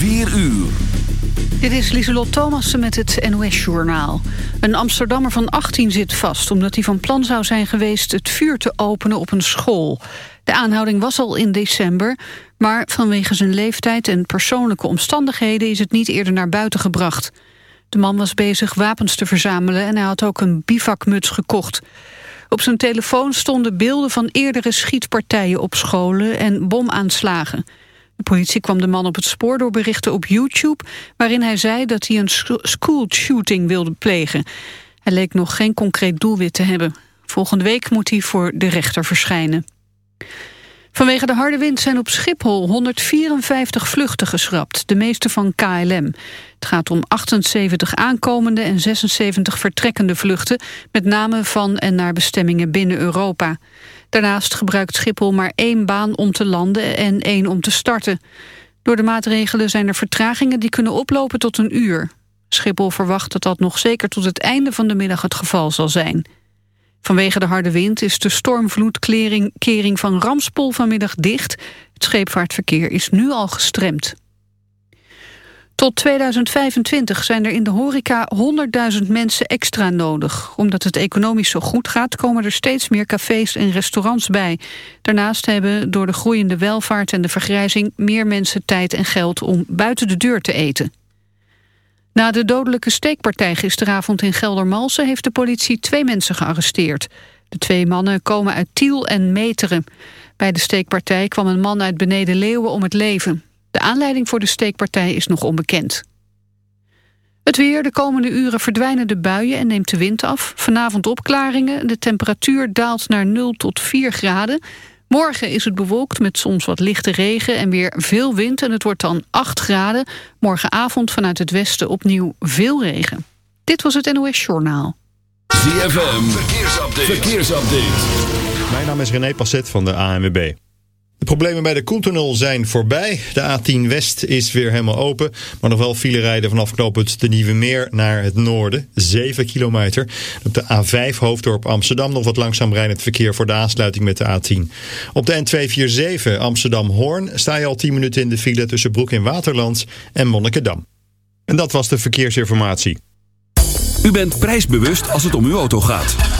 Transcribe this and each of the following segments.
4 uur. Dit is Lieselot Thomassen met het NOS-journaal. Een Amsterdammer van 18 zit vast omdat hij van plan zou zijn geweest... het vuur te openen op een school. De aanhouding was al in december... maar vanwege zijn leeftijd en persoonlijke omstandigheden... is het niet eerder naar buiten gebracht. De man was bezig wapens te verzamelen... en hij had ook een bivakmuts gekocht. Op zijn telefoon stonden beelden van eerdere schietpartijen op scholen... en bomaanslagen... De politie kwam de man op het spoor door berichten op YouTube... waarin hij zei dat hij een school shooting wilde plegen. Hij leek nog geen concreet doelwit te hebben. Volgende week moet hij voor de rechter verschijnen. Vanwege de harde wind zijn op Schiphol 154 vluchten geschrapt, de meeste van KLM. Het gaat om 78 aankomende en 76 vertrekkende vluchten, met name van en naar bestemmingen binnen Europa. Daarnaast gebruikt Schiphol maar één baan om te landen en één om te starten. Door de maatregelen zijn er vertragingen die kunnen oplopen tot een uur. Schiphol verwacht dat dat nog zeker tot het einde van de middag het geval zal zijn. Vanwege de harde wind is de stormvloedkering van Ramspol vanmiddag dicht. Het scheepvaartverkeer is nu al gestremd. Tot 2025 zijn er in de horeca 100.000 mensen extra nodig. Omdat het economisch zo goed gaat, komen er steeds meer cafés en restaurants bij. Daarnaast hebben door de groeiende welvaart en de vergrijzing... meer mensen tijd en geld om buiten de deur te eten. Na de dodelijke steekpartij gisteravond in Geldermalsen... heeft de politie twee mensen gearresteerd. De twee mannen komen uit Tiel en Meteren. Bij de steekpartij kwam een man uit Beneden Leeuwen om het leven. De aanleiding voor de steekpartij is nog onbekend. Het weer, de komende uren verdwijnen de buien en neemt de wind af. Vanavond opklaringen, de temperatuur daalt naar 0 tot 4 graden. Morgen is het bewolkt met soms wat lichte regen en weer veel wind... en het wordt dan 8 graden. Morgenavond vanuit het westen opnieuw veel regen. Dit was het NOS Journaal. ZFM, verkeersupdate. verkeersupdate. Mijn naam is René Passet van de ANWB. De problemen bij de Koentunnel zijn voorbij. De A10 West is weer helemaal open. Maar nog wel file rijden vanaf knooppunt de Nieuwe Meer naar het noorden. 7 kilometer. Op de A5 Hoofddorp Amsterdam nog wat langzaam rijdend verkeer voor de aansluiting met de A10. Op de N247 Amsterdam-Hoorn sta je al 10 minuten in de file tussen Broek in Waterland en Monnikendam. En dat was de verkeersinformatie. U bent prijsbewust als het om uw auto gaat.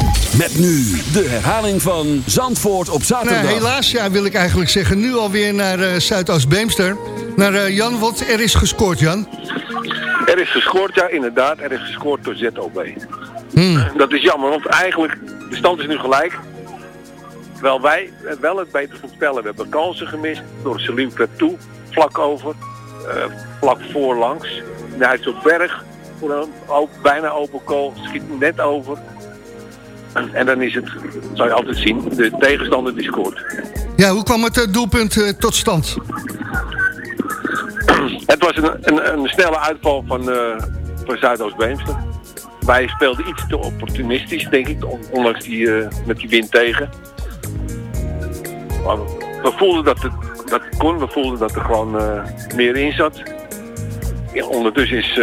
Met nu de herhaling van Zandvoort op zaterdag. Nou, helaas, ja, wil ik eigenlijk zeggen. Nu alweer naar uh, Zuidoost-Beemster. Naar uh, Jan, want er is gescoord, Jan. Er is gescoord, ja, inderdaad. Er is gescoord door ZOB. Hmm. Dat is jammer, want eigenlijk, de stand is nu gelijk. Terwijl wij wel het beter voorspellen. We hebben kansen gemist door Salim toe, vlak over, uh, vlak voorlangs. op Berg, voor een bijna open goal, schiet net over. En dan is het, zou je altijd zien, de tegenstander die scoort. Ja, hoe kwam het eh, doelpunt uh, tot stand? het was een, een, een, snelle uitval van, uh, van Zuidoost-Beemster. Wij speelden iets te opportunistisch, denk ik, ondanks die, uh, met die wind tegen. Maar we voelden dat het, dat het kon, we voelden dat er gewoon uh, meer in zat. Ja, ondertussen is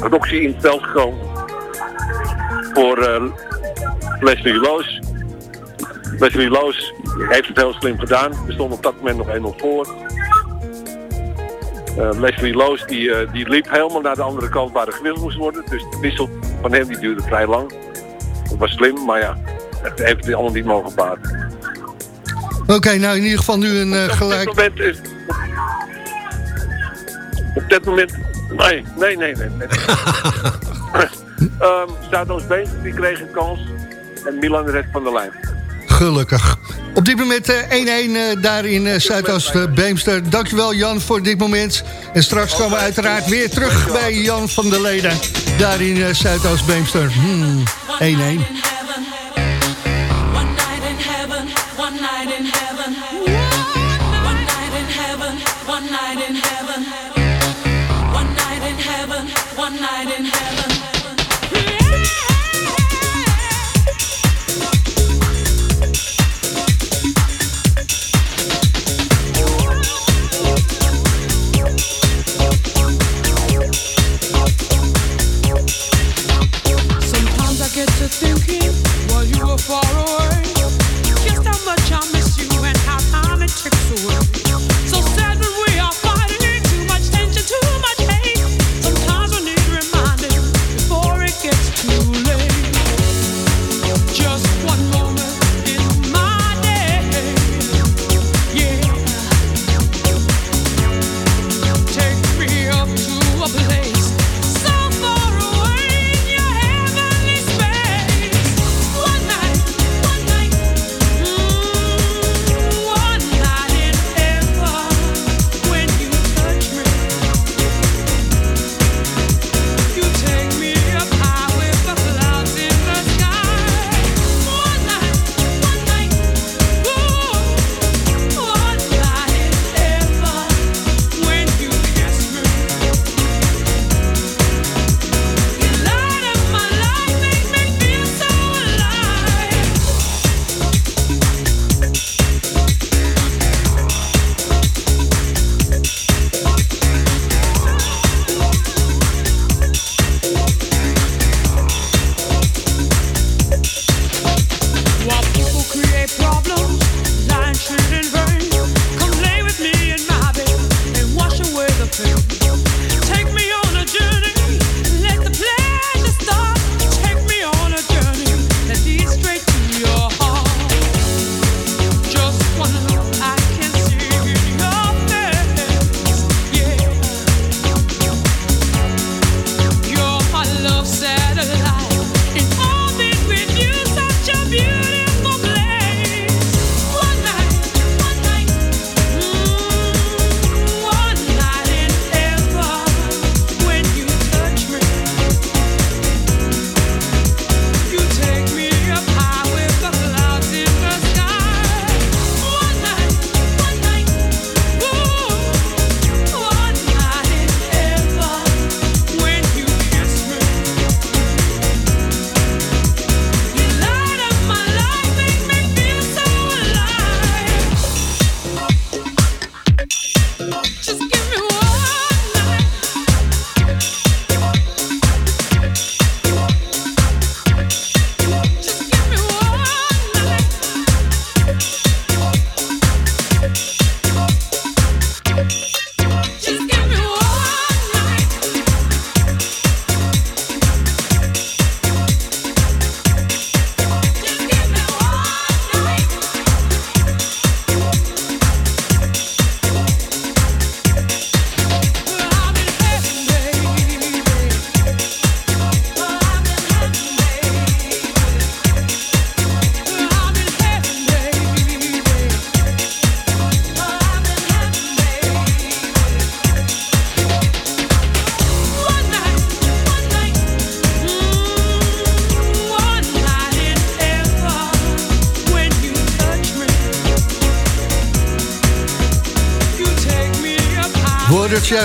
Roxy in het veld gekomen voor Leslie Loos. Leslie Loos heeft het heel slim gedaan. We stonden op dat moment nog 1-0 voor. Uh, Leslie Loos die, uh, die liep helemaal naar de andere kant waar er gewisseld moest worden. Dus de wissel van hem die duurde vrij lang. Dat was slim, maar ja, het heeft het allemaal niet mogen baten. Oké, okay, nou in ieder geval nu een uh, gelijk... Op dit moment is... Op dit moment... Nee, nee, nee, nee. nee. um, staat ons bezig, die kreeg een kans en Milan de rest van de lijn. Gelukkig. Op dit moment 1-1 uh, uh, daar in uh, Zuidoost-Beemster. Dankjewel Jan voor dit moment. En straks komen we uiteraard weer terug bij Jan van der Leden. Daar in uh, Zuidoost-Beemster. 1-1. Hmm, So sad when we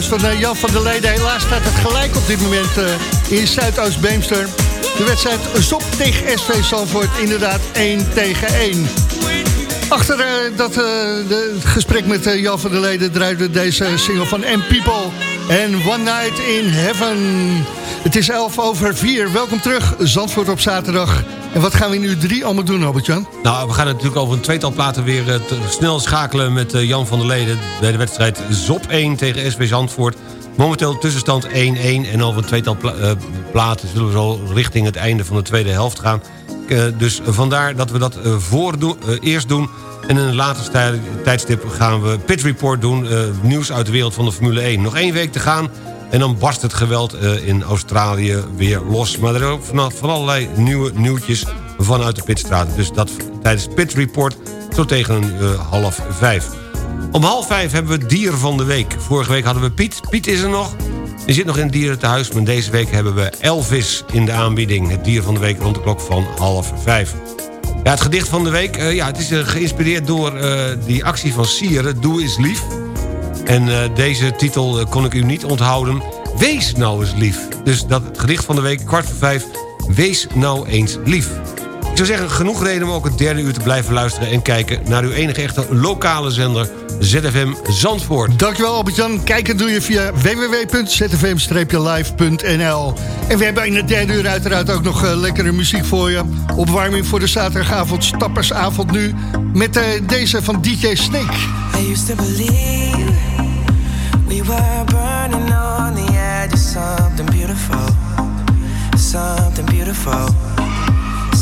van Jan van der Leden. Helaas staat het gelijk op dit moment in Zuidoost-Beemster. De wedstrijd Zop tegen SV Zandvoort inderdaad 1 tegen 1. Achter uh, dat, de, het gesprek met Jan van der Leden draaide deze single van M People en One Night in Heaven. Het is 11 over 4. Welkom terug, Zandvoort op zaterdag. En wat gaan we nu drie allemaal doen, Albert-Jan? Nou, we gaan natuurlijk over een tweetal platen weer snel schakelen met Jan van der Leden... bij de wedstrijd ZOP 1 tegen SV Zandvoort. Momenteel tussenstand 1-1 en over een tweetal platen zullen we zo richting het einde van de tweede helft gaan. dus vandaar dat we dat voor eerst doen en in een later tijdstip gaan we Pit Report doen. Uh, nieuws uit de wereld van de Formule 1. Nog één week te gaan. En dan barst het geweld uh, in Australië weer los. Maar er zijn ook van, allerlei nieuwe nieuwtjes vanuit de pitstraat. Dus dat tijdens Pit Report zo tegen uh, half vijf. Om half vijf hebben we dier van de week. Vorige week hadden we Piet. Piet is er nog. Die zit nog in het dierentehuis. Maar deze week hebben we Elvis in de aanbieding. Het dier van de week rond de klok van half vijf. Ja, het gedicht van de week, uh, ja, het is geïnspireerd door die actie van Sieren, Doe is lief. En deze titel kon ik u niet onthouden. Wees nou eens lief. Dus dat het gedicht van de week, kwart voor vijf. Wees nou eens lief. Ik zou zeggen, genoeg reden om ook het derde uur te blijven luisteren... en kijken naar uw enige echte lokale zender ZFM Zandvoort. Dankjewel Albert-Jan. Kijken doe je via www.zfm-live.nl. En we hebben in het derde uur uiteraard ook nog uh, lekkere muziek voor je. Opwarming voor de zaterdagavond, stappersavond nu... met uh, deze van DJ Snake. I used to believe we were burning on the edge of something beautiful. Something beautiful.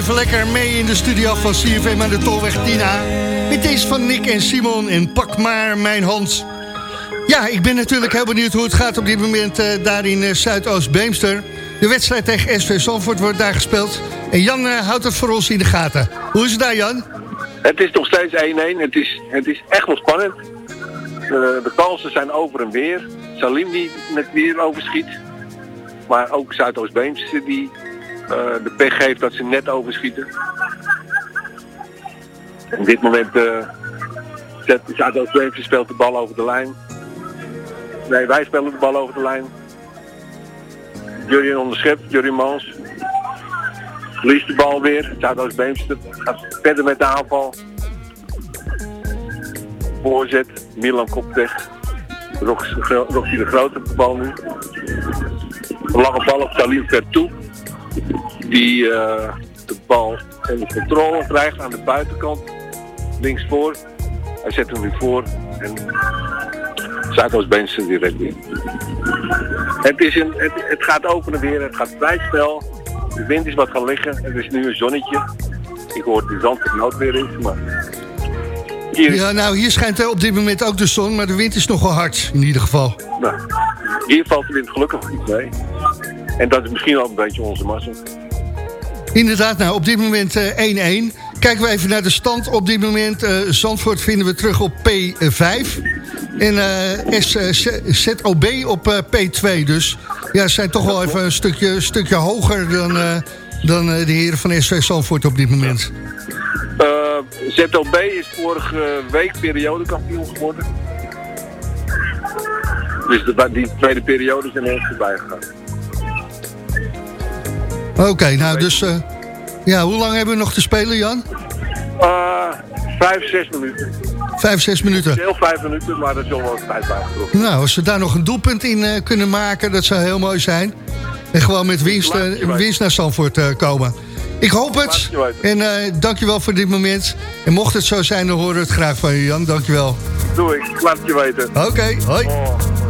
even lekker mee in de studio van CFM aan de Tolweg Tina. Met deze van Nick en Simon en Pak maar mijn hand. Ja, ik ben natuurlijk heel benieuwd hoe het gaat op dit moment eh, daar in eh, Zuidoost-Beemster. De wedstrijd tegen SV Zandvoort wordt daar gespeeld. En Jan eh, houdt het voor ons in de gaten. Hoe is het daar, Jan? Het is nog steeds 1-1. Het is, het is echt wel spannend. De, kansen zijn over en weer. Salim die net weer overschiet. Maar ook Zuidoost-Beemster die de pech heeft dat ze net overschieten. Op dit moment uh, zet Zuidoost-Beemster speelt de bal over de lijn. Nee, wij spelen de bal over de lijn. Jurien onderschept, Jurien Mans. Verliest de bal weer. Zuidoost-Beemster gaat verder met de aanval. Voorzet, Milan kopt weg. Roxy de Groot op de bal nu. Lange bal op Salim toe. Die eh, de bal onder controle krijgt aan de buitenkant. Links voor. Hij zet hem nu voor. En Zuidoost-Beemster direct in. Het, is een, het, het gaat openen weer. Het gaat vrij snel. De wind is wat gaan liggen. Er is nu een zonnetje. Ik hoor die zand nood weer is, maar... Hier, Ja, nou, hier schijnt op dit moment ook de zon, maar de wind is nog wel hard in ieder geval. nou, hier valt de wind gelukkig niet mee. En dat is misschien wel een beetje onze massa. Inderdaad, nou, op dit moment eh, 1-1. Kijken we even naar de stand op dit moment. eh, Zandvoort vinden we terug op P5. En eh, eh, ZOB op eh, P2. Dus ja, ze zijn toch wel even een stukje, stukje hoger dan, eh, dan eh, de heren van SV Zandvoort op dit moment. Eh, ZOB is vorige week periodekampioen geworden. Dus de, die tweede periode zijn er voorbij gegaan. Oké, nou dus... eh, ja, hoe lang hebben we nog te spelen, Jan? Eh, vijf, zes minuten. Vijf, zes minuten. Heel vijf minuten, maar dat is wel tijd bijgetrokken. Nou, als ze daar nog een doelpunt in eh, kunnen maken, dat zou heel mooi zijn. En gewoon met winst, winst naar Zandvoort komen. Ik hoop het. En uh, dankjewel voor dit moment. En mocht het zo zijn, dan horen we het graag van je, Jan. Dankjewel. Doe ik. Laat het je weten. Oké, hoi. Oh.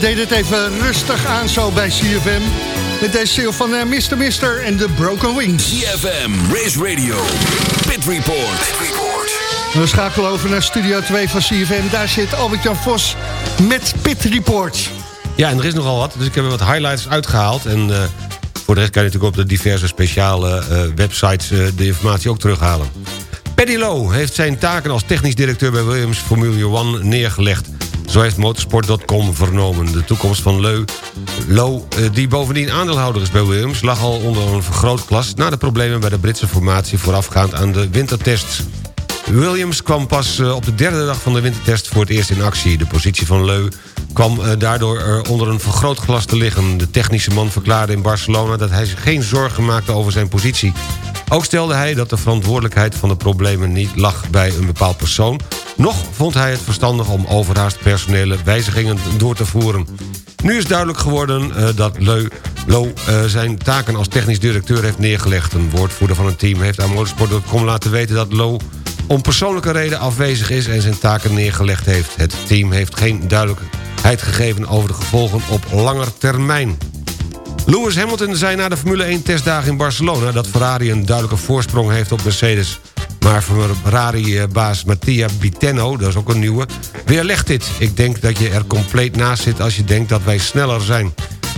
We deden het even rustig aan zo bij CFM. Met deze sale van uh, Mr. Mister en de Broken Wings. CFM, Race Radio, Pit Report. Pit Report. We schakelen over naar Studio 2 van CFM. Daar zit Albert-Jan Vos met Pit Report. Ja, en er is nogal wat, dus ik heb er wat highlights uitgehaald. En uh, voor de rest kan je natuurlijk op de diverse speciale uh, websites de informatie ook terughalen. Paddy Lowe heeft zijn taken als technisch directeur bij Williams Formule 1 neergelegd. Zo heeft motorsport.com vernomen. De toekomst van Leu, Low, die bovendien aandeelhouder is bij Williams... lag al onder een vergrootglas na de problemen bij de Britse formatie... voorafgaand aan de wintertests. Williams kwam pas op de derde dag van de wintertest voor het eerst in actie. De positie van Leu kwam daardoor onder een vergrootglas te liggen. De technische man verklaarde in Barcelona dat hij zich geen zorgen maakte over zijn positie. Ook stelde hij dat de verantwoordelijkheid van de problemen niet lag bij een bepaald persoon... nog vond hij het verstandig om overhaast personele wijzigingen door te voeren. Nu is duidelijk geworden uh, dat Leu Lo uh, zijn taken als technisch directeur heeft neergelegd. Een woordvoerder van het team heeft aan motorsport.com laten weten dat Lo om persoonlijke reden afwezig is en zijn taken neergelegd heeft. Het team heeft geen duidelijkheid gegeven over de gevolgen op langer termijn. Lewis Hamilton zei na de Formule 1-testdagen in Barcelona... dat Ferrari een duidelijke voorsprong heeft op Mercedes. Maar Ferrari-baas Mattia Bittenno, dat is ook een nieuwe... weerlegt dit. Ik denk dat je er compleet naast zit als je denkt dat wij sneller zijn.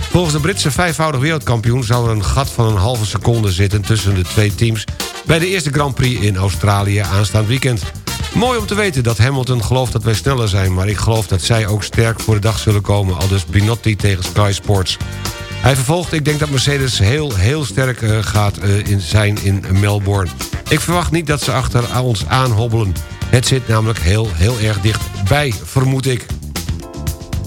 Volgens de Britse vijfvoudig wereldkampioen... zou er een gat van een halve seconde zitten tussen de twee teams... bij de eerste Grand Prix in Australië aanstaand weekend. Mooi om te weten dat Hamilton gelooft dat wij sneller zijn... maar ik geloof dat zij ook sterk voor de dag zullen komen... al dus Binotti tegen Sky Sports. Hij vervolgt, ik denk dat Mercedes heel, heel sterk uh, gaat uh, in zijn in Melbourne. Ik verwacht niet dat ze achter ons aanhobbelen. Het zit namelijk heel, heel erg dichtbij, vermoed ik.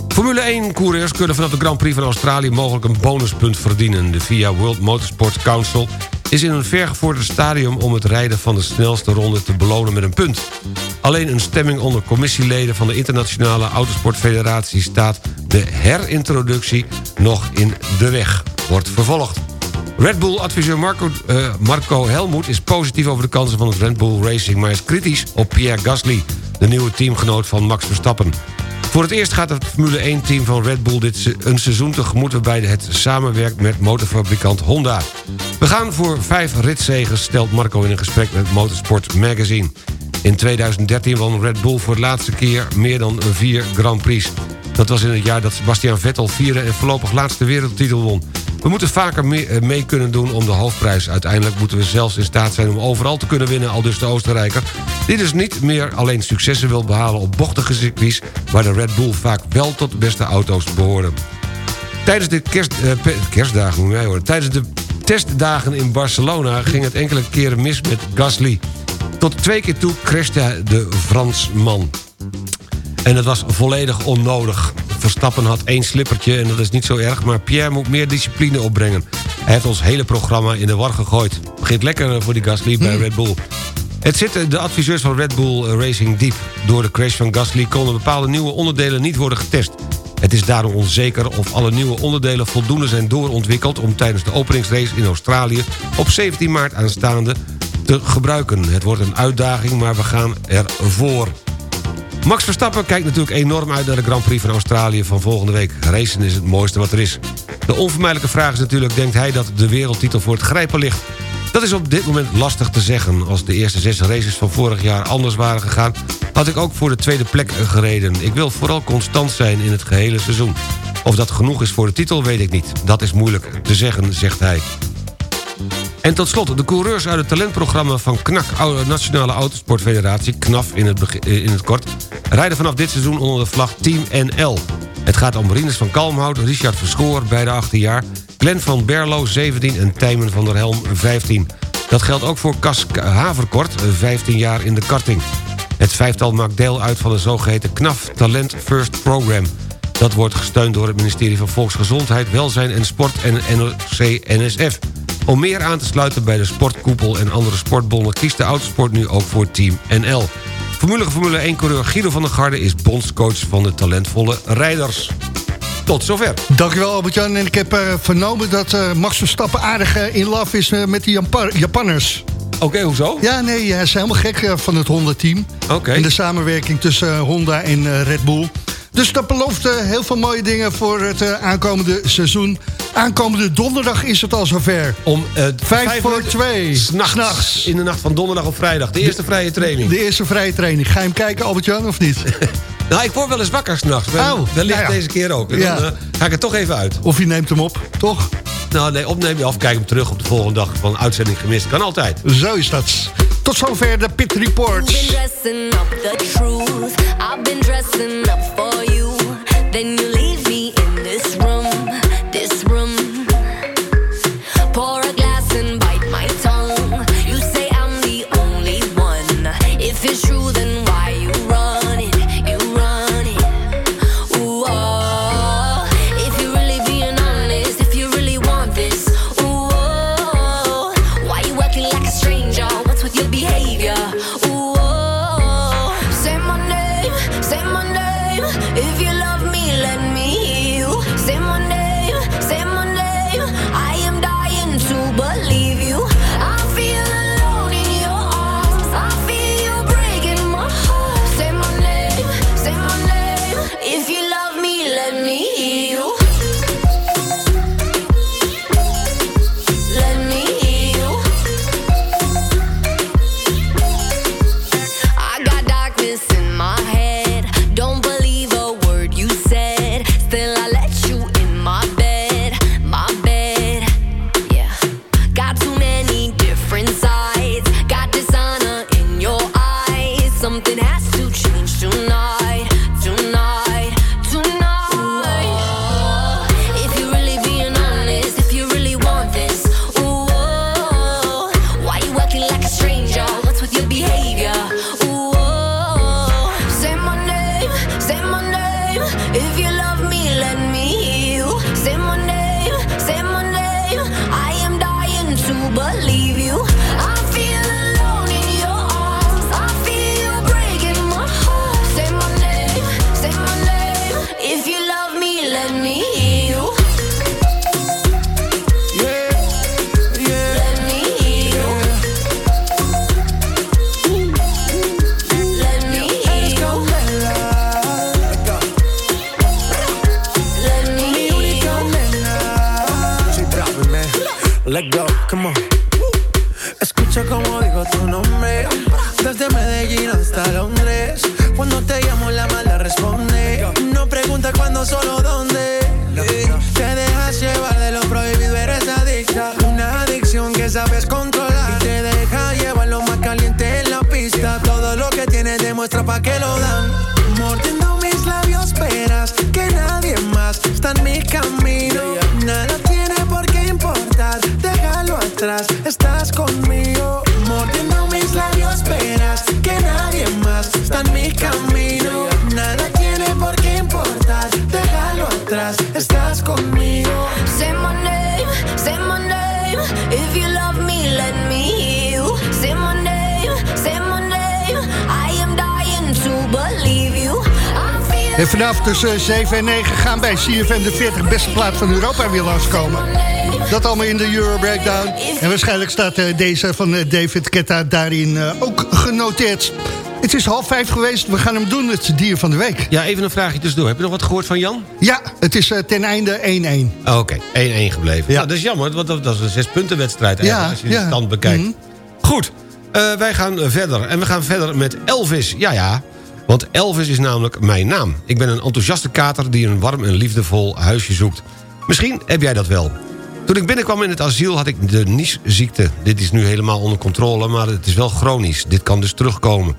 Formule 1-coureurs kunnen vanaf de Grand Prix van Australië... mogelijk een bonuspunt verdienen. De FIA World Motorsport Council is in een vergevorderd stadium... om het rijden van de snelste ronde te belonen met een punt. Alleen een stemming onder commissieleden van de Internationale Autosportfederatie... staat de herintroductie nog in de weg. Wordt vervolgd. Red Bull-adviseur Marco, uh, Marco Helmoet is positief over de kansen van het Red Bull Racing... maar is kritisch op Pierre Gasly, de nieuwe teamgenoot van Max Verstappen. Voor het eerst gaat het Formule 1-team van Red Bull dit een seizoen tegemoet... waarbij het samenwerkt met motorfabrikant Honda. We gaan voor vijf ritzegers, stelt Marco in een gesprek met Motorsport Magazine. In 2013 won Red Bull voor de laatste keer meer dan vier Grand Prix. Dat was in het jaar dat Sebastian Vettel vierde en voorlopig laatste wereldtitel won. We moeten vaker mee, eh, mee, kunnen doen om de hoofdprijs. Uiteindelijk moeten we zelfs in staat zijn om overal te kunnen winnen... al dus de Oostenrijker. Dit is niet meer alleen successen wil behalen op bochtige circuits... waar de Red Bull vaak wel tot de beste auto's behoren. Tijdens de kerst, uh, kerstdagen, moet horen. Tijdens de testdagen in Barcelona ging het enkele keren mis met Gasly. Tot twee keer toe crashte de Fransman. En het was volledig onnodig. Verstappen had één slippertje en dat is niet zo erg... maar Pierre moet meer discipline opbrengen. Hij heeft ons hele programma in de war gegooid. Begint lekker voor die Gasly bij Red Bull. Het zitten de adviseurs van Red Bull Racing diep. Door de crash van Gasly konden bepaalde nieuwe onderdelen niet worden getest. Het is daarom onzeker of alle nieuwe onderdelen voldoende zijn doorontwikkeld... om tijdens de openingsrace in Australië op 17 maart aanstaande te gebruiken. Het wordt een uitdaging, maar we gaan ervoor. Max Verstappen kijkt natuurlijk enorm uit naar de Grand Prix van Australië van volgende week. Racen is het mooiste wat er is. De onvermijdelijke vraag is natuurlijk, denkt hij dat de wereldtitel voor het grijpen ligt? Dat is op dit moment lastig te zeggen. Als de eerste zes races van vorig jaar anders waren gegaan... had ik ook voor de tweede plek gereden. Ik wil vooral constant zijn in het gehele seizoen. Of dat genoeg is voor de titel, weet ik niet. Dat is moeilijk te zeggen, zegt hij. En tot slot, de coureurs uit het talentprogramma van KNAK... Nationale Autosportfederatie, KNAF in het, in het kort... rijden vanaf dit seizoen onder de vlag Team NL. Het gaat om Rinus van Kalmhout, Richard Verschoor, beide 18 jaar... Glenn van Berlo, 17 en Tijmen van der Helm, 15. Dat geldt ook voor Cas Haverkort, 15 jaar in de karting. Het vijftal maakt deel uit van de zogeheten KNAF Talent First Program... Dat wordt gesteund door het ministerie van Volksgezondheid, Welzijn en Sport en NOC-NSF. Om meer aan te sluiten bij de sportkoepel en andere sportbonnen... kiest de autosport nu ook voor Team NL. Formule Formule 1-coureur Guido van der Garde is bondscoach van de talentvolle rijders. Tot zover. Dankjewel Albert-Jan. En ik heb uh, vernomen dat uh, Max Verstappen aardig uh, in love is met die Japanners. Oké, okay, hoezo? Ja, nee, hij is helemaal gek van het Honda-team. Oké. En de samenwerking tussen Honda en Red Bull. Dus dat belooft eh, heel veel mooie dingen voor het eh, aankomende seizoen. Aankomende donderdag is het al zover. Om uh, Vijf voor twee. S'nachts. S'nachts. In de nacht van donderdag op vrijdag. De eerste vrije training. De eerste vrije training. Ga je hem kijken, Albert-Jan, of niet? Nou, ik word wel eens wakker s'nachts. Oh, Wellicht nou ja. deze keer ook. En Ja. Dan ga ik er toch even uit. Of je neemt hem op, toch? Nou, nee, opnemen of kijk hem terug op de volgende dag van uitzending gemist. Kan altijd. Zo is dat. Tot zover de Pit Reports. I've been dressing up for you. Then you leave pa' que lo dan. En vanaf tussen 7 en 9 gaan bij CFM de 40 beste plaat van Europa weer langskomen. Dat allemaal in de Euro Breakdown. En waarschijnlijk staat eh, deze van eh, David Ketta daarin eh, ook genoteerd. Het is half vijf geweest, we gaan hem doen, het dier van de week. Ja, even een vraagje tussendoor. Heb je nog wat gehoord van Jan? Ja, het is ten einde 1-1. Oh, Oké, 1-1 gebleven. Ja. Nou, dat is jammer, want dat, dat is een zespuntenwedstrijd eigenlijk, Ja, als je de stand bekijkt. Mhm. Goed, wij gaan verder. En we gaan verder met Elvis. Ja, ja. Want Elvis is namelijk mijn naam. Ik ben een enthousiaste kater die een warm en liefdevol huisje zoekt. Misschien heb jij dat wel. Toen ik binnenkwam in het asiel had ik de Nice-ziekte. Dit is nu helemaal onder controle, maar het is wel chronisch. Dit kan dus terugkomen.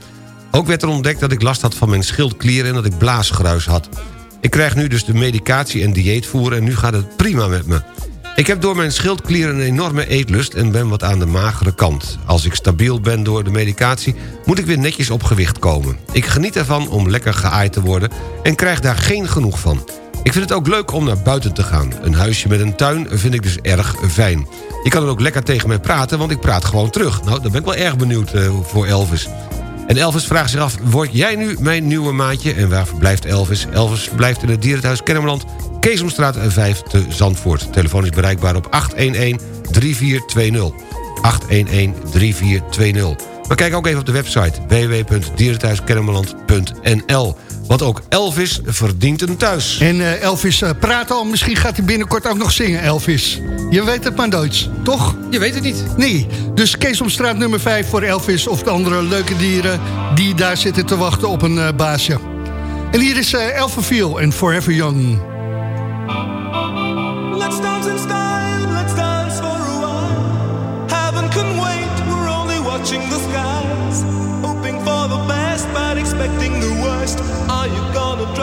Ook werd er ontdekt dat ik last had van mijn schildklieren... en dat ik blaasgruis had. Ik krijg nu dus de medicatie en dieetvoer... en nu gaat het prima met me. Ik heb door mijn schildklieren een enorme eetlust... en ben wat aan de magere kant. Als ik stabiel ben door de medicatie... moet ik weer netjes op gewicht komen. Ik geniet ervan om lekker geaaid te worden... en krijg daar geen genoeg van. Ik vind het ook leuk om naar buiten te gaan. Een huisje met een tuin vind ik dus erg fijn. Je kan er ook lekker tegen mij praten, want ik praat gewoon terug. Nou, daar ben ik wel erg benieuwd eh, voor Elvis. En Elvis vraagt zich af, word jij nu mijn nieuwe maatje? En waar verblijft Elvis? Elvis verblijft in het dierenthuis Kennemerland... Keesomstraat 5 te Zandvoort. Telefoon is bereikbaar op 811-3420. 811-3420. Maar kijk ook even op de website www.dierenthuiskennemerland.nl. Want ook Elvis verdient een thuis. En uh, Elvis uh, praat al, misschien gaat hij binnenkort ook nog zingen, Elvis. Je weet het maar nooit, toch? Je weet het niet. Nee, dus Keesomstraat nummer 5 voor Elvis of de andere leuke dieren... die daar zitten te wachten op een uh, baasje. En hier is uh, Elfenviel en Forever Young. Let's dance in style, let's dance for a while. Heaven can wait, we're only watching the skies. Hoping for the best, but expecting the worst.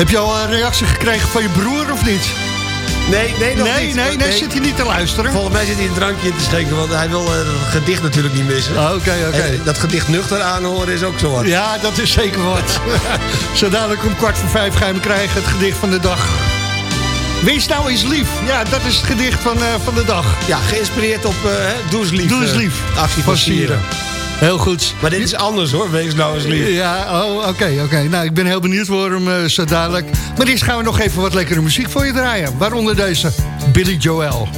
Heb je al een reactie gekregen van je broer of niet? Nee, nee, nog nee, niet. Nee, nee, zit hij niet te luisteren? Volgens mij zit hij een drankje in te schenken, want hij wil eh, het gedicht natuurlijk niet missen. Ah, Oké, oké. Dat gedicht nuchter aanhoren is ook zo wat. Ja, dat is zeker wat. Zo dadelijk om kwart voor vijf ga je hem krijgen, het gedicht van de dag. Wees nou eens lief. Ja, dat is het gedicht van, eh, van de dag. Ja, geïnspireerd op uh, Doe eens lief. Doe eens eh, lief. actie van Sieren. Heel goed. Maar dit is anders hoor, wees nou eens lief. Ja, oh, oké, oké. Nou, ik ben heel benieuwd voor hem eh, zo dadelijk. Maar eerst gaan we nog even wat lekkere muziek voor je draaien. Waaronder deze, Billy Joel.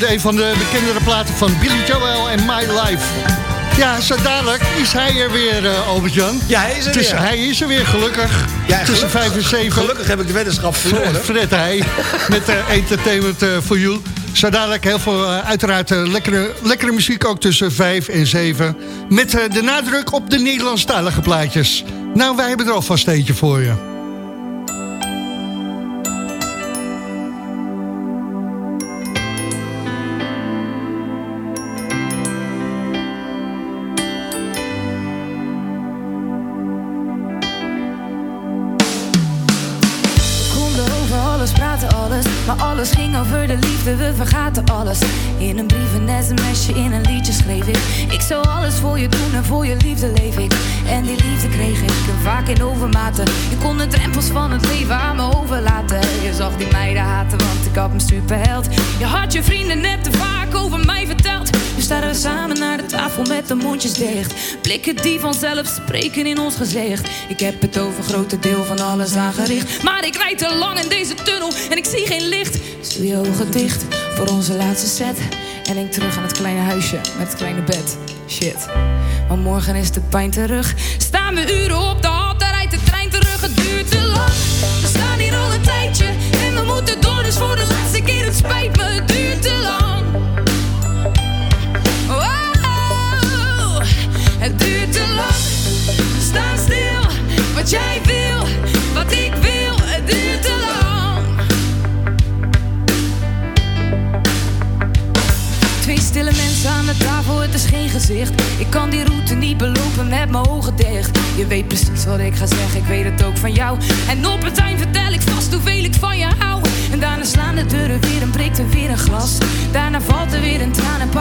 Hoorde een van de bekendere platen van Billy Joel en My Life. Ja, zo dadelijk is hij er weer, uh, Albert-Jan. Ja, hij is er Tussen, weer. Hij is er weer, gelukkig. Ja, Tussen 5 en 7. Gelukkig heb ik de weddenschap verloren. Fred hij, met uh, Entertainment for You. Zo dadelijk heel veel, uh, uiteraard uh, lekkere, lekkere muziek ook tussen 5 en 7. Met uh, de nadruk op de Nederlandstalige plaatjes. Nou, wij hebben er alvast eentje voor je. Voor je liefde leef ik. En die liefde kreeg ik vaak in overmaten. Je kon de drempels van het leven aan me overlaten. Je zag die meiden haten, want ik had me superheld. Je had je vrienden net te vaak over mij verteld. Nu staan we samen naar de tafel met de mondjes dicht. Blikken die vanzelf spreken in ons gezicht. Ik heb het over grote deel van alles aangericht. Maar ik rijd te lang in deze tunnel en ik zie geen licht. Doe je ogen dicht voor onze laatste set. En denk terug aan het kleine huisje met het kleine bed. Shit. Maar morgen is de pijn terug. Staan we uren op de hal, daar rijdt de trein terug. Het duurt te lang.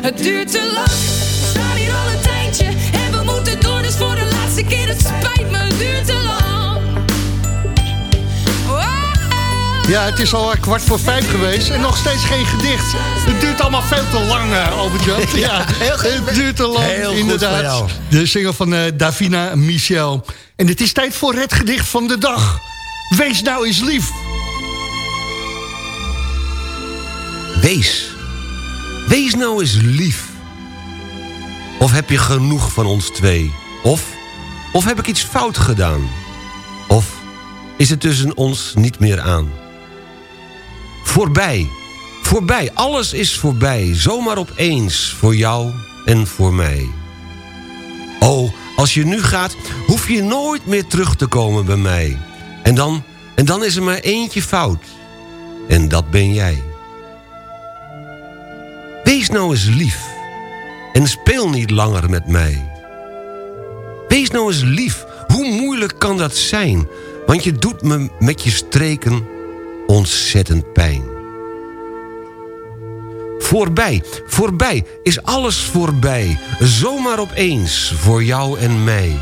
Het duurt te lang, we staan hier al een tijdje. En we moeten door, dus voor de laatste keer. Het spijt me, het duurt te lang. Ja, het is al kwart voor vijf geweest en nog steeds geen gedicht. Het duurt allemaal veel te lang, uh, Albert-Jan. Ja, het duurt te lang, Heel inderdaad. De single van uh, Davina Michel. En het is tijd voor het gedicht van de dag. Wees nou eens lief. Wees. Wees nou eens lief. Of heb je genoeg van ons twee? Of, of heb ik iets fout gedaan? Of is het tussen ons niet meer aan? Voorbij, voorbij, alles is voorbij. Zomaar opeens, voor jou en voor mij. Oh, als je nu gaat, hoef je nooit meer terug te komen bij mij. En dan, en dan is er maar eentje fout. En dat ben jij. Wees nou eens lief. En speel niet langer met mij. Wees nou eens lief. Hoe moeilijk kan dat zijn? Want je doet me met je streken ontzettend pijn. Voorbij, voorbij, is alles voorbij. Zomaar opeens, voor jou en mij.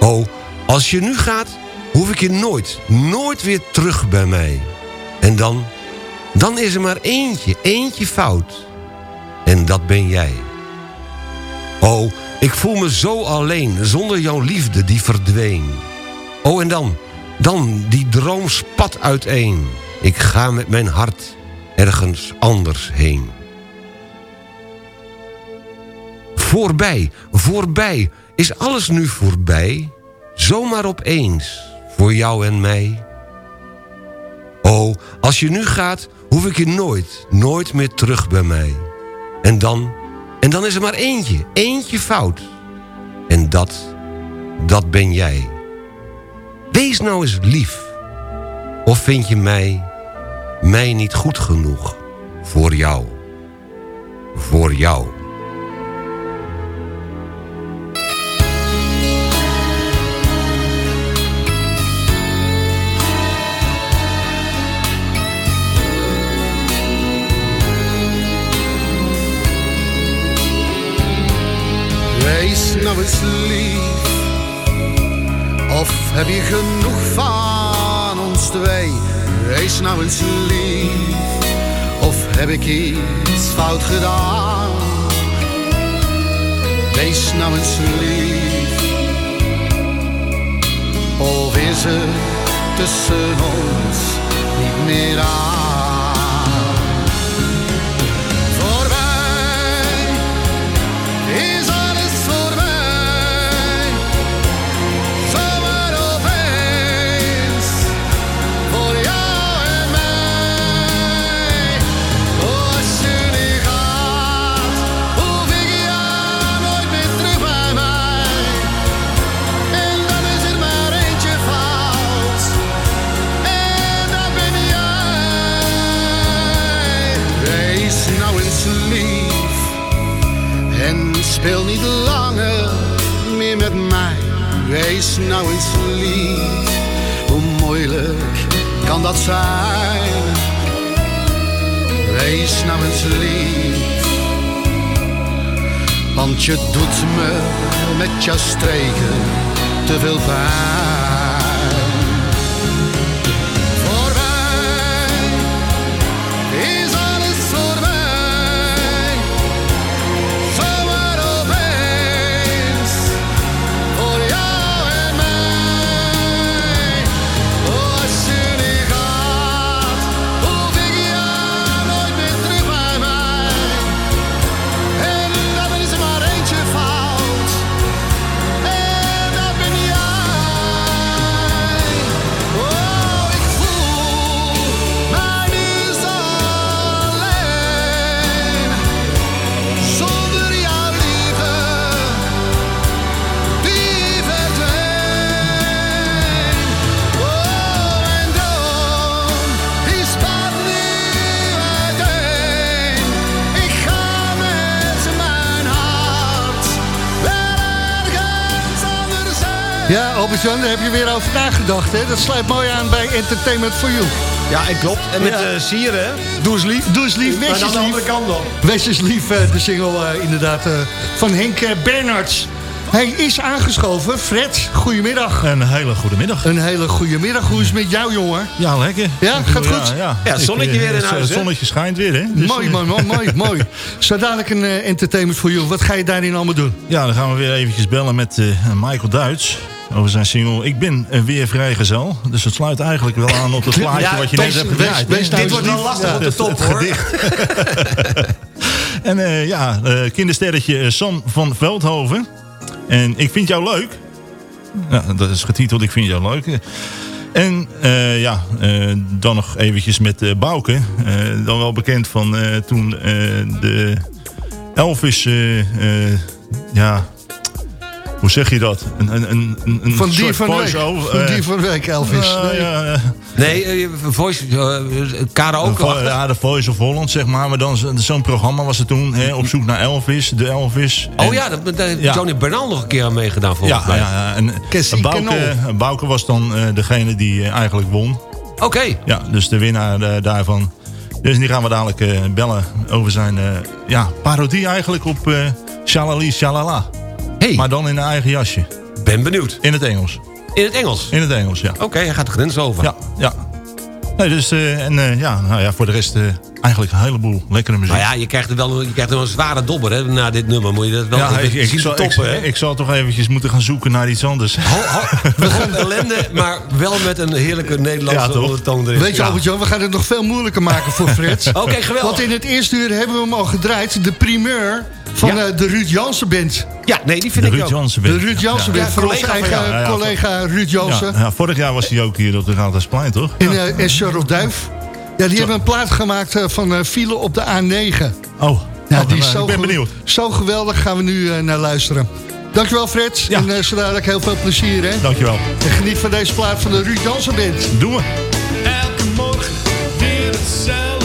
Oh, als je nu gaat, hoef ik je nooit, nooit weer terug bij mij. En dan, dan is er maar eentje, eentje fout. En dat ben jij. Oh, ik voel me zo alleen, zonder jouw liefde die verdween. Oh, en dan, dan, die droom spat uiteen. Ik ga met mijn hart ergens anders heen. Voorbij, voorbij, is alles nu voorbij? Zomaar opeens, voor jou en mij? Oh, als je nu gaat, hoef ik je nooit, nooit meer terug bij mij. En dan, en dan is er maar eentje, eentje fout. En dat, dat ben jij. Wees nou eens lief. Of vind je mij, mij niet goed genoeg voor jou? Voor jou. Nou eens lief. Of heb je genoeg van ons twee? Wees nou eens lief. Of heb ik iets fout gedaan? Wees nou eens lief. Of is het tussen ons niet meer aan? Speel niet langer meer met mij. Wees nou eens lief. Hoe moeilijk kan dat zijn? Wees nou eens lief. Want je doet me met jouw streken te veel pijn. Albert-Jan, daar heb je weer over nagedacht, hè? Dat sluit mooi aan bij Entertainment for You. Ja, en klopt. En met Ja. eh sieren, hè? Doe eens lief. Doe eens lief, wees Maar dan eens de lief. andere kant op. Wees eens lief, eh, de single eh, inderdaad eh, van Henk Bernards. Hij is aangeschoven. Fred, goedemiddag. Een hele goede middag. Een hele goede middag. Hoe is het met jou, jongen? Ja, lekker. Ja, gaat goed? Ja, Ja, zonnetje Ik, weer in huis, Het hè? zonnetje schijnt weer, hè? Dus, mooi, mooi, mooi, mooi, mooi. Zo dadelijk een entertainment voor jou. Wat ga je daarin allemaal doen? Ja, dan gaan we weer eventjes bellen met eh, Michael Duits. Over zijn single Ik ben weer vrijgezel. Dus het sluit eigenlijk wel aan op het plaatje Ja, wat je net hebt gedraaid. wees Dit wordt wel lastig op de top, hoor. En eh, ja, eh, kindersterretje eh, Sam van Veldhoven. En ik vind jou leuk. Ja, dat is getiteld Ik vind jou leuk. En ja, dan nog eventjes met Bouke. Dan wel bekend van toen de Elvis... ja, hoe zeg je dat? Een, een, een, een Van die soort van de week. Van eh, die van de week, Elvis. ja, Nee. ja, ja. Nee, eh, voice, uh, karaoke. Vo- Ja, de Voice of Holland, zeg maar. Maar dan zo- zo'n programma was er toen. Hè, op zoek naar Elvis, de Elvis. Oh En- ja, daar daar heeft Ja. Johnny Bernal nog een keer aan meegedaan volgens ja, mij. ja, ja. En Bouke, was dan eh, degene die eh, eigenlijk won. Oké. Ja, dus de winnaar eh, daarvan. Dus die gaan we dadelijk eh, bellen over zijn eh, ja, parodie eigenlijk op eh Shalali Shalala. Hey, Maar dan in een eigen jasje. ben benieuwd. In het Engels. In het Engels? In het Engels, ja. Oké, hij gaat de grens over. Ja, ja. Nee, dus, eh, en eh, ja, nou ja, voor de rest eh, eigenlijk een heleboel lekkere muziek. Nou ja, je krijgt er wel je krijgt er wel een zware dobber hè, na dit nummer. Moet je dat wel Ja, even ik, ik, zien zal, ik, toppen, hè? ik zal toch eventjes moeten gaan zoeken naar iets anders. We gaan ellende, maar wel met een heerlijke Nederlandse Ja, toch? ondertoon erin. Weet je, Ja. Albert-Jan, we gaan het nog veel moeilijker maken voor Fred. Oké, geweldig. Want in het eerste uur hebben we hem al gedraaid. De primeur van Ja. eh, de Ruud Jansen Band. Ja, nee, die vind De ik Ruud ook. Jansen De. Ruud Jansen Ja, Band. Voor onze eigen collega Ruud Jansen. Ja, ja, vorig jaar was hij ook hier op de Raadhuisplein, toch? En, eh, en Charles Duif. Ja, die hebben een plaat gemaakt eh, van eh, file op de A9. Oh, Ja, die is nou, zo, ik ben benieuwd. zo geweldig. Gaan we nu eh, naar luisteren. Dankjewel Fred. Ja. En uh, zo dadelijk heel veel plezier. Hè? Dankjewel. En geniet van deze plaat van de Ruud Jansen Band. Doen we. Elke morgen weer hetzelfde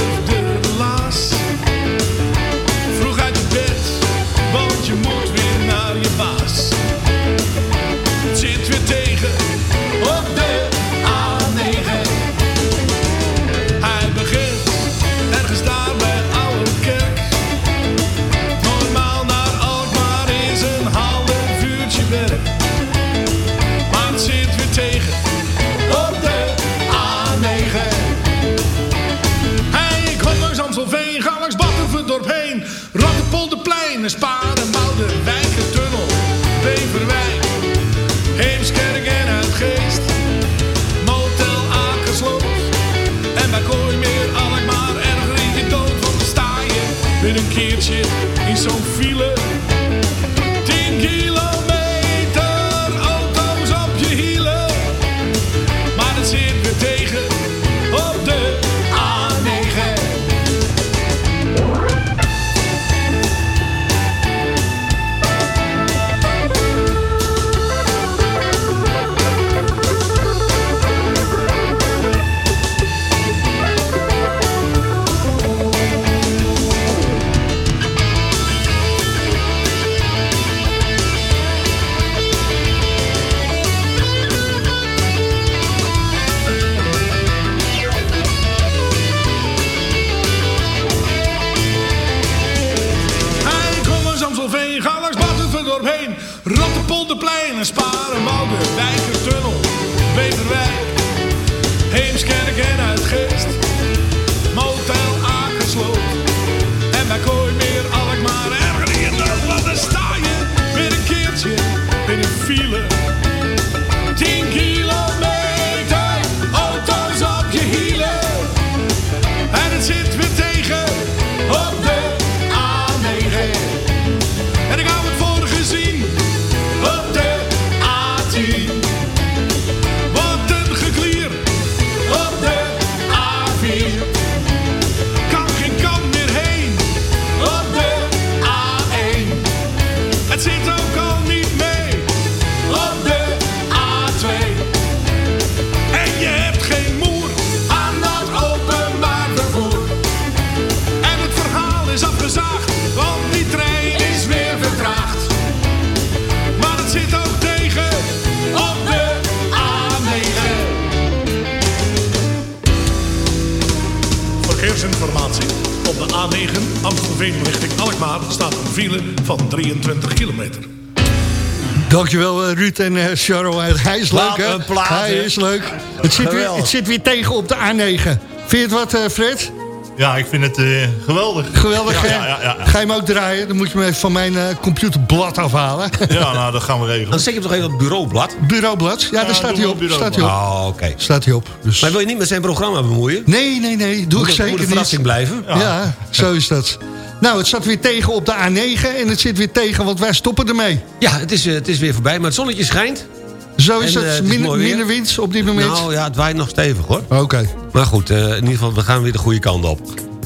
Charles. Hij is leuk hè? plaat, Hij is leuk. Het zit, weer, het zit weer tegen op de A9. Vind je het wat eh, Fred? Ja, ik vind het eh, geweldig. Geweldig ja, hè? ja, ja, ja. Ga je hem ook draaien? Dan moet je hem even van mijn eh, computerblad afhalen. Ja, nou, dat gaan we regelen. Dan zet je hem toch even op het bureaublad? Bureaublad? Ja, daar staat hij op. Staat hij op. Oh, oké. Staat hij op. Dus... Maar wil je niet met zijn programma bemoeien? Nee, nee, nee. Doe Moet ik het- zeker moet een niet. verrassing blijven? Ja. zo is dat. Nou, het zat weer tegen op de A9 en het zit weer tegen, want wij stoppen ermee. Ja, het is, eh, het is weer voorbij, maar het zonnetje schijnt. Zo is En, eh, het. het is Min- mooi weer. minder wind op dit moment. Nou ja, het waait nog stevig hoor. Oké. Maar goed, eh, in ieder geval, we gaan weer de goede kant op.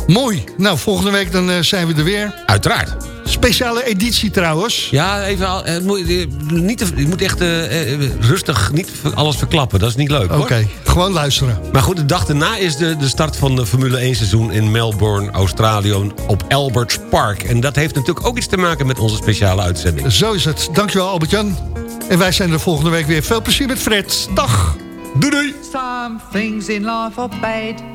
Mooi. Nou, volgende week dan eh, zijn we er weer. Uiteraard. Speciale editie trouwens. Ja, even, al- eh, moet je, niet te, je moet echt eh, eh, rustig niet alles verklappen. Dat is niet leuk hoor. Oké, gewoon luisteren. Maar goed, de dag daarna is de, de start van de Formule 1 seizoen in Melbourne, Australië op Alberts Park. En dat heeft natuurlijk ook iets te maken met onze speciale uitzending. Zo is het. Dankjewel Albert-Jan. En wij zijn er volgende week weer. Veel plezier met Fred. Dag. Doei doei. Some things in life are bad.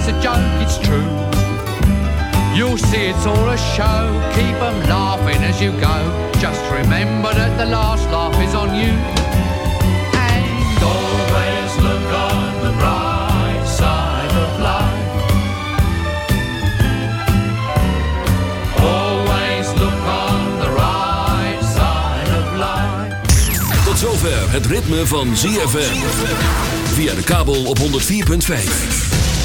death's a joke, it's true. You'll see it's all a show, keep 'em laughing as you go. Just remember that the last laugh is on you. And always look on the bright side of life. Always look on the right side of life. Tot zover het ritme van ZFM. Via de kabel op 104.5.